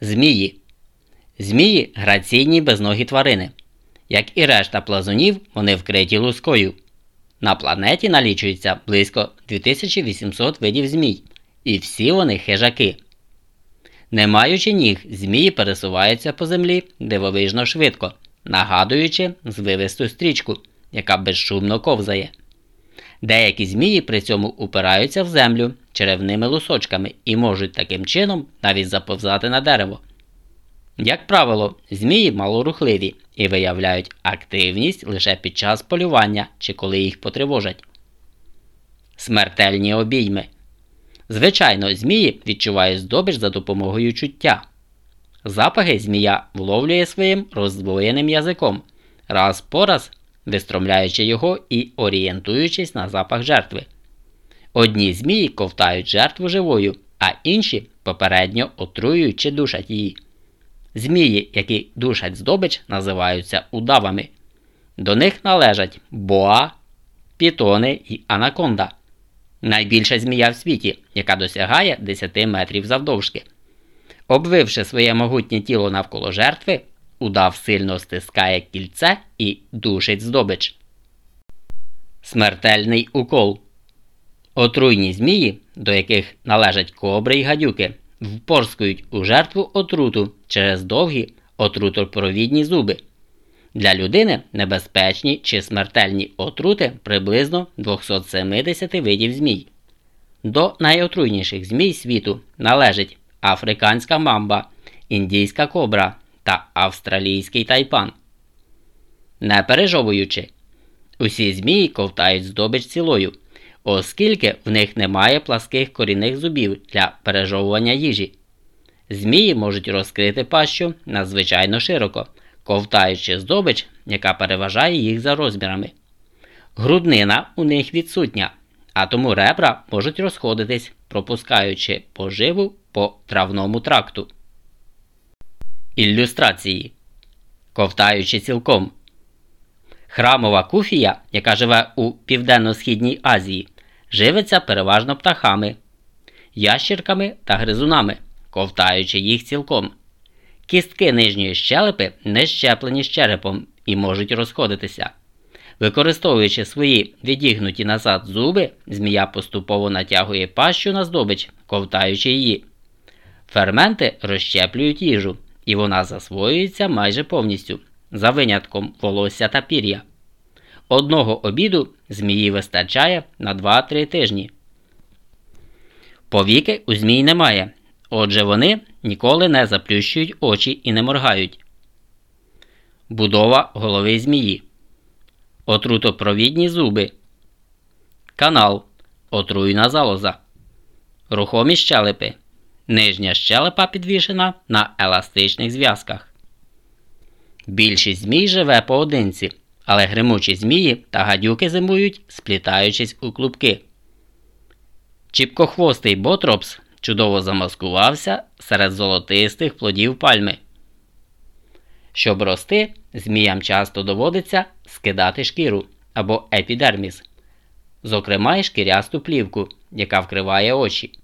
Змії. Змії граційні безногі тварини. Як і решта плазунів, вони вкриті лускою. На планеті налічується близько 2800 видів змій, і всі вони хижаки. Не маючи ніг, змії пересуваються по землі дивовижно швидко, нагадуючи звивисту стрічку, яка безшумно ковзає. Деякі змії при цьому упираються в землю черевними лусочками і можуть таким чином навіть заповзати на дерево. Як правило, змії малорухливі і виявляють активність лише під час полювання чи коли їх потривожать. Смертельні обійми. Звичайно, змії відчувають здобич за допомогою чуття. Запахи змія вловлює своїм роздвоєним язиком, раз по раз вистромляючи його і орієнтуючись на запах жертви. Одні змії ковтають жертву живою, а інші попередньо отруюють чи душать її. Змії, які душать здобич, називаються удавами. До них належать боа, пітони і анаконда. Найбільша змія в світі, яка досягає 10 метрів завдовжки. Обвивши своє могутнє тіло навколо жертви, удав сильно стискає кільце і душить здобич. Смертельний укол. Отруйні змії, до яких належать кобри й гадюки, впорскують у жертву отруту через довгі отрутопровідні зуби. Для людини небезпечні чи смертельні отрути приблизно 270 видів змій. До найотруйніших змій світу належить африканська мамба, індійська кобра та австралійський тайпан. Не пережовуючи, усі змії ковтають здобич цілою, оскільки в них немає пласких корінних зубів для пережовування їжі. Змії можуть розкрити пащу надзвичайно широко, ковтаючи здобич, яка переважає їх за розмірами. Груднина у них відсутня, а тому ребра можуть розходитись, пропускаючи поживу по травному тракту. Ілюстрації. Ковтаючи цілком. Храмова куфія, яка живе у Південно-Східній Азії, живиться переважно птахами, ящірками та гризунами, ковтаючи їх цілком. Кістки нижньої щелепи не щеплені з черепом і можуть розходитися. Використовуючи свої відігнуті назад зуби, змія поступово натягує пащу на здобич, ковтаючи її. Ферменти розщеплюють їжу, і вона засвоюється майже повністю, за винятком волосся та пір'я. Одного обіду змії вистачає на 2-3 тижні. Повіки у змій немає, отже вони ніколи не заплющують очі і не моргають. Будова голови змії. Отрутопровідні зуби. Канал. Отруйна залоза. Рухомі щелепи. Нижня щелепа підвішена на еластичних зв'язках. Більшість змій живе поодинці, але гримучі змії та гадюки зимують, сплітаючись у клубки. Чіпкохвостий ботропс чудово замаскувався серед золотистих плодів пальми. Щоб рости, зміям часто доводиться скидати шкіру або епідерміс, зокрема й шкірясту плівку, яка вкриває очі.